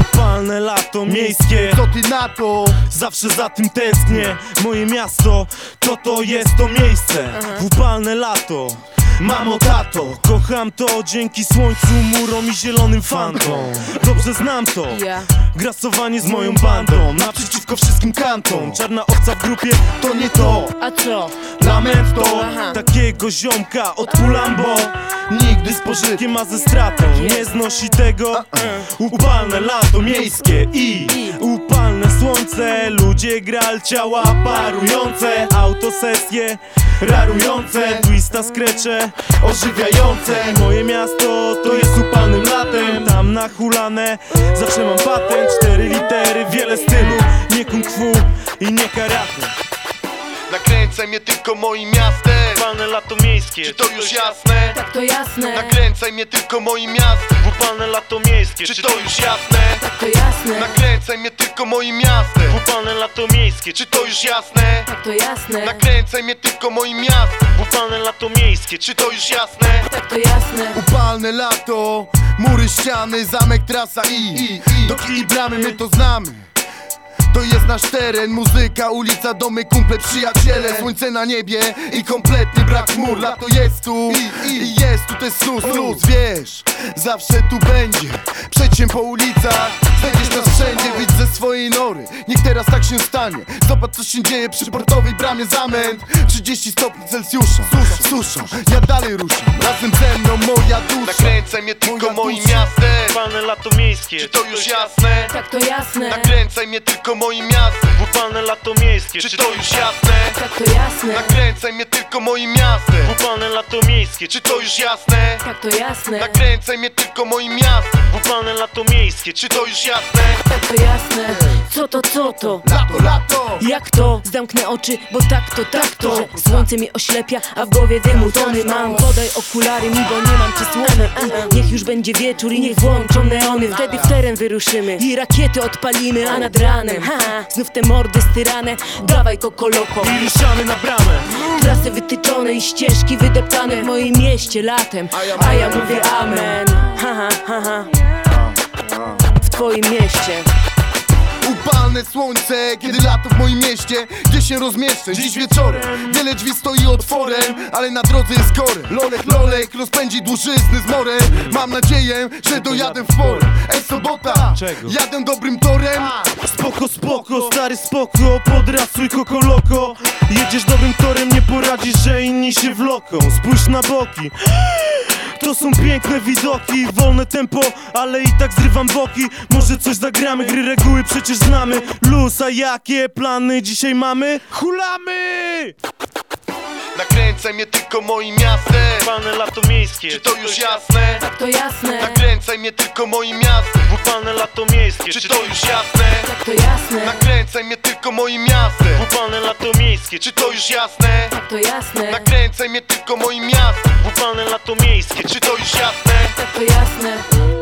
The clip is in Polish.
Upalne lato miejskie. Co ty na to? Zawsze za tym tęsknię. Moje miasto to to jest to miejsce? W upalne lato Mamo, tato, kocham to dzięki słońcu, murom i zielonym fantom. Dobrze znam to, grasowanie z moją bandą. Naprzeciwko wszystkim kantom, czarna owca w grupie to nie to. A co? Lament to, Aha. takiego ziomka od Pulambo Nigdy z pożytkiem, a ze stratą Nie znosi tego. Upalne lato miejskie i. Upalne słońce Ludzie gral, ciała parujące Autosesje rarujące Twista skrecze ożywiające. Moje miasto to jest upalnym latem Tam na hulane Zawsze mam patent. Cztery litery, wiele stylu Nie kung fu i nie karate. Nakręcaj mnie tylko moim miastem. Upalne lato miejskie. Czy to już jasne? Tak to jasne, Nakręcaj mnie tylko moim miastem Upalne lato miejskie Czy to już jasne? tak to jasne, Nakręcaj mnie tylko moim miastem. Upalne lato miejskie Czy to już jasne? tak to jasne, Nakręcaj mnie tylko moim miastem. Upalne lato miejskie Czy to już jasne? tak to jasne, Upalne lato, mury, ściany, zamek, trasa i, do i. Bramy my to znamy to jest nasz teren, muzyka, ulica, domy, kumple, przyjaciele Słońce na niebie i kompletny brak chmur. Lato jest tu i, jest tu, to jest snus, snus, wiesz Zawsze tu będzie, przecień po ulicach Znajdziesz nas wszędzie, wyjdź ze swojej nory. Niech teraz tak się stanie. Zobacz co się dzieje przy portowej bramie zamęt. 30 stopni Celsjusza, susza, ja dalej ruszam. Razem ze mną moja dusza. Nakręcaj mnie tylko moim miastem. Upalne lato miejskie. Czy to już jasne? tak to jasne, Nakręcaj mnie tylko moim miastem. Upalne lato miejskie. Czy to już jasne? tak to jasne, Nakręcaj mnie tylko moim miastem. Upalne lato miejskie. Czy to już jasne? tak to jasne, Nakręcaj mnie tylko moim miastem Upalne lato miejskie Czy to już jasne? tak to jasne, co to, co to? Lato, lato! Jak to? Zamknę oczy, bo tak to, tak to. Że Słońce mi oślepia, a w głowie dymu tony mam. Podaj okulary mi, bo nie mam przysłony. Niech już będzie wieczór i niech włączą neony. Wtedy w teren wyruszymy i rakiety odpalimy A nad ranem, ha, znów te mordy styrane. Dawaj kokoloko. I ruszamy na bramę. Trasy wytyczone i ścieżki wydeptane w moim mieście latem. A ja mówię amen ha, ha, ha, ha. W twoim mieście. Upalne słońce, kiedy lato w moim mieście Gdzie się rozmieszczę, dziś wieczorem Wiele drzwi stoi otworem, ale na drodze jest korę Lolek, lolek, rozpędzi dłużyzny z morem. Mam nadzieję, że dojadę w porę. Ej, sobota, jadę dobrym torem. Spoko, spoko, stary spoko. Podrasuj koko loko. Jedziesz dobrym torem, nie poradzisz, że inni się wloką Spójrz na boki to są piękne widoki, wolne tempo, ale i tak zrywam boki. Może coś zagramy, gry reguły przecież znamy. Luz, a jakie plany dzisiaj mamy? Hulamy! Nakręcaj mnie tylko moim miastem. Upalne lato miejskie. Czy to już jasne? Tak to jasne, Nakręcaj mnie tylko moim miastem. Upalne lato miejskie. Czy to już jasne? tak to jasne, Nakręcaj mnie tylko moim miastem. Upalne lato miejskie. Czy to już jasne? tak to jasne, Nakręcaj mnie tylko moim miastem Upalne lato miejskie Czy to już jasne? tak to jasne